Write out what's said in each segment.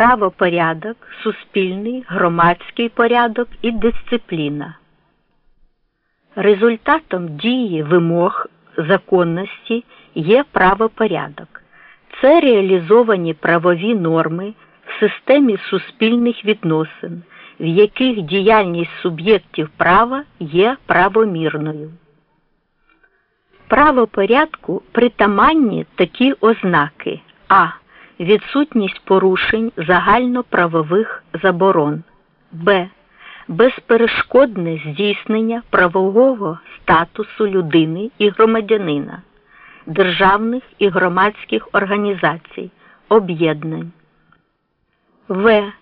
правопорядок, суспільний, громадський порядок і дисципліна. Результатом дії вимог законності є правопорядок. Це реалізовані правові норми в системі суспільних відносин, в яких діяльність суб'єктів права є правомірною. Правопорядку притаманні такі ознаки а. Відсутність порушень загальноправових заборон, б. Безперешкодне здійснення правового статусу людини і громадянина, державних і громадських організацій, об'єднань, в.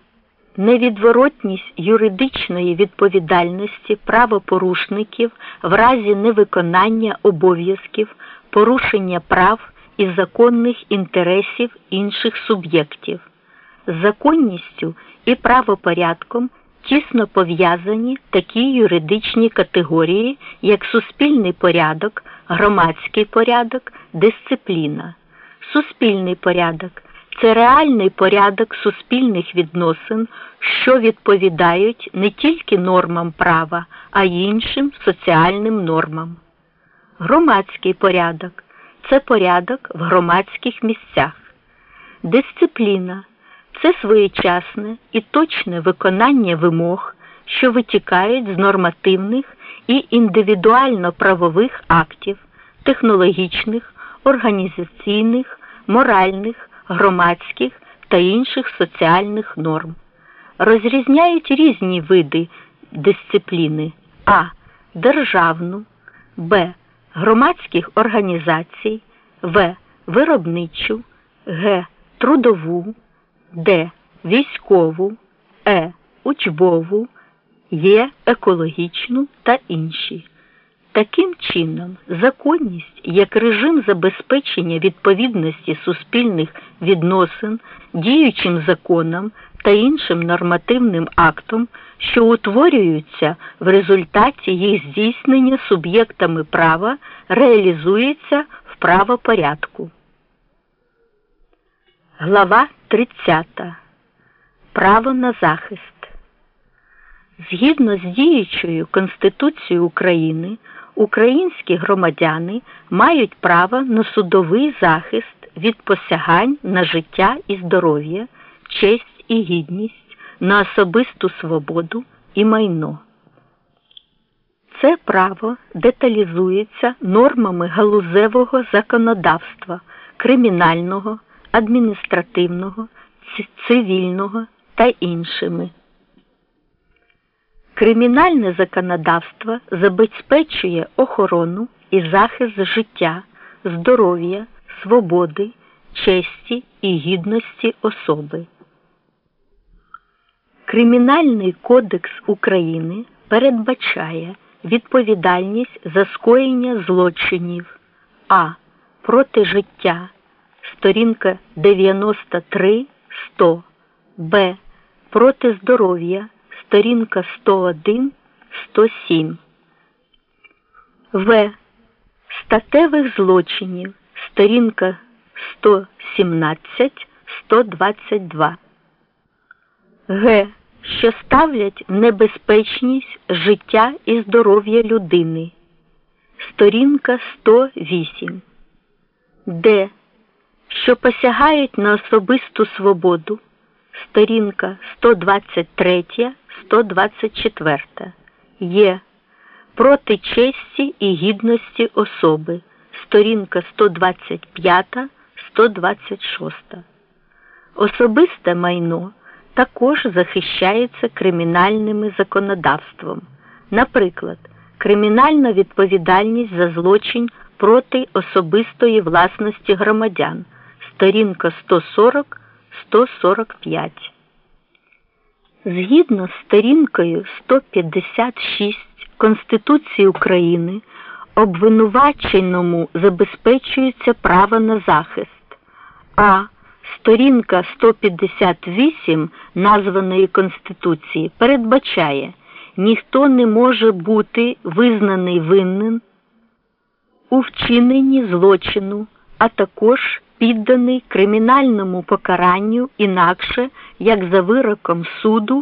Невідворотність юридичної відповідальності правопорушників в разі невиконання обов'язків, порушення прав і законних інтересів інших суб'єктів. З законністю і правопорядком тісно пов'язані такі юридичні категорії, як суспільний порядок, громадський порядок, дисципліна. Суспільний порядок це реальний порядок суспільних відносин, що відповідають не тільки нормам права, а й іншим соціальним нормам. Громадський порядок це порядок в громадських місцях. Дисципліна це своєчасне і точне виконання вимог, що витікають з нормативних і індивідуально-правових актів, технологічних, організаційних, моральних, громадських та інших соціальних норм. Розрізняють різні види дисципліни а. Державну, б. Громадських організацій, в. Виробничу, г. Трудову. Д. Військову, Е. Учбову, Є екологічну та інші. Таким чином, законність як режим забезпечення відповідності суспільних відносин діючим законам та іншим нормативним актом, що утворюються в результаті їх здійснення суб'єктами права, реалізується в правопорядку. Глава 30. Право на захист. Згідно з діючою Конституцією України, українські громадяни мають право на судовий захист від посягань на життя і здоров'я, честь і гідність, на особисту свободу і майно. Це право деталізується нормами галузевого законодавства, кримінального адміністративного, цивільного та іншими. Кримінальне законодавство забезпечує охорону і захист життя, здоров'я, свободи, честі і гідності особи. Кримінальний кодекс України передбачає відповідальність за скоєння злочинів а. проти життя сторінка 93 100 Б. Проти здоров'я, сторінка 101 107 В. Статевих злочинів, сторінка 117 122 Г. Що ставлять в небезпечність життя і здоров'я людини. Сторінка 108 Д що посягають на особисту свободу, сторінка 123, 124, є проти честі і гідності особи, сторінка 125, 126. Особисте майно також захищається кримінальним законодавством. Наприклад, кримінальна відповідальність за злочин проти особистої власності громадян сторінка 140-145. Згідно з сторінкою 156 Конституції України обвинуваченому забезпечується право на захист, а сторінка 158 названої Конституції передбачає, ніхто не може бути визнаний винним у вчиненні злочину, а також підданий кримінальному покаранню інакше, як за вироком суду